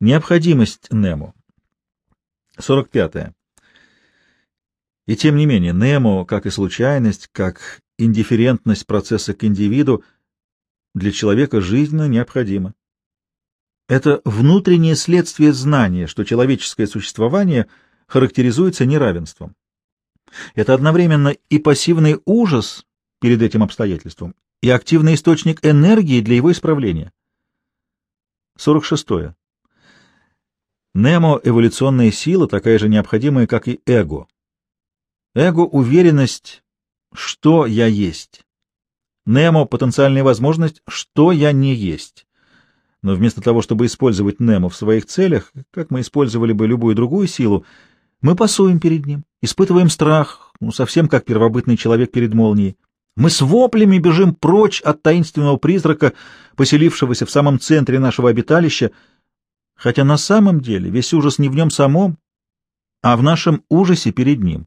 Необходимость Немо. 45. -е. И тем не менее, Немо, как и случайность, как индифферентность процесса к индивиду, для человека жизненно необходима. Это внутреннее следствие знания, что человеческое существование характеризуется неравенством. Это одновременно и пассивный ужас перед этим обстоятельством, и активный источник энергии для его исправления. 46. Немо — эволюционная сила, такая же необходимая, как и эго. Эго — уверенность, что я есть. Немо — потенциальная возможность, что я не есть. Но вместо того, чтобы использовать Немо в своих целях, как мы использовали бы любую другую силу, мы пасуем перед ним, испытываем страх, ну, совсем как первобытный человек перед молнией. Мы с воплями бежим прочь от таинственного призрака, поселившегося в самом центре нашего обиталища, хотя на самом деле весь ужас не в нем самом, а в нашем ужасе перед ним.